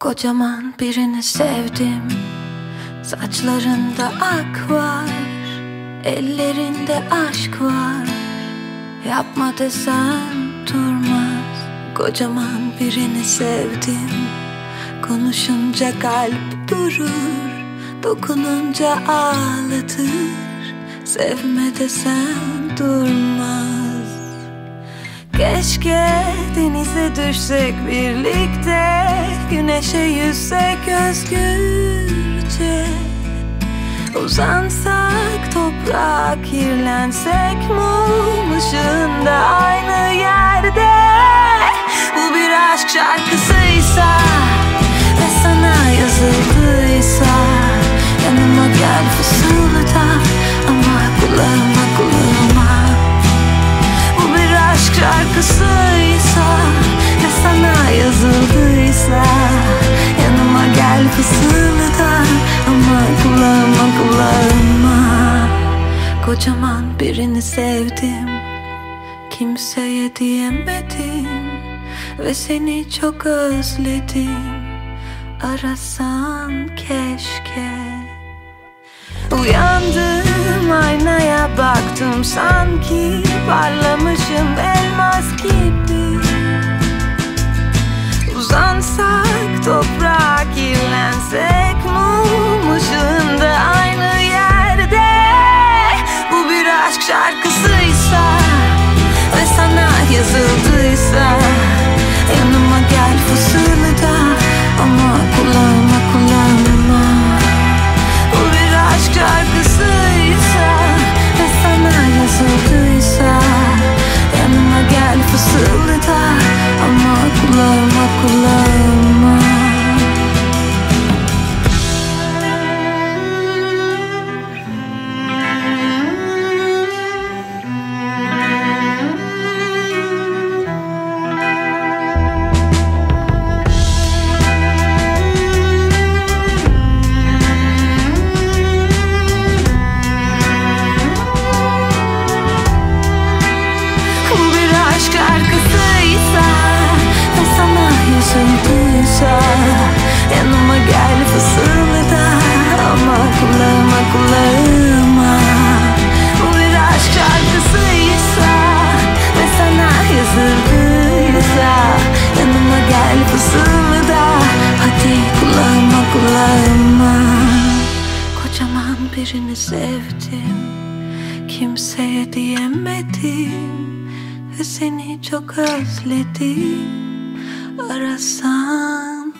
Kocaman birini sevdim. Saçlarında ak var Ellerinde aşk var. Yapma desem durmaz. Kocaman birini sevdim. Konuşunca kalp durur Dokununca ağlatır. Sevme desem durmaz Keşke denize düşsek birlikte Güneşe yüzsek özgürce. Uzansak toprağa kirlensek Mum ışığında aynı yerde. Bu bir aşk şarkısıysa fısılda Ama kulağıma kulağıma. Kocaman birini sevdim Kimseye diyemedim. Ve seni çok özledim. Arasan keşke. Uyandım aynaya baktım. Sanki Parlamışım kirlensek Mum ışığında aynı yerde. Bu bir aşk şarkısıysa kulağıma kulağıma Bu bir aşk şarkısıysa Ve sana yazıldıysa Yanıma gel fısılda. Hadi kulağıma kulağıma Kocaman birini sevdim. Kimseye diyemedim. Ve seni çok özledim. Arasan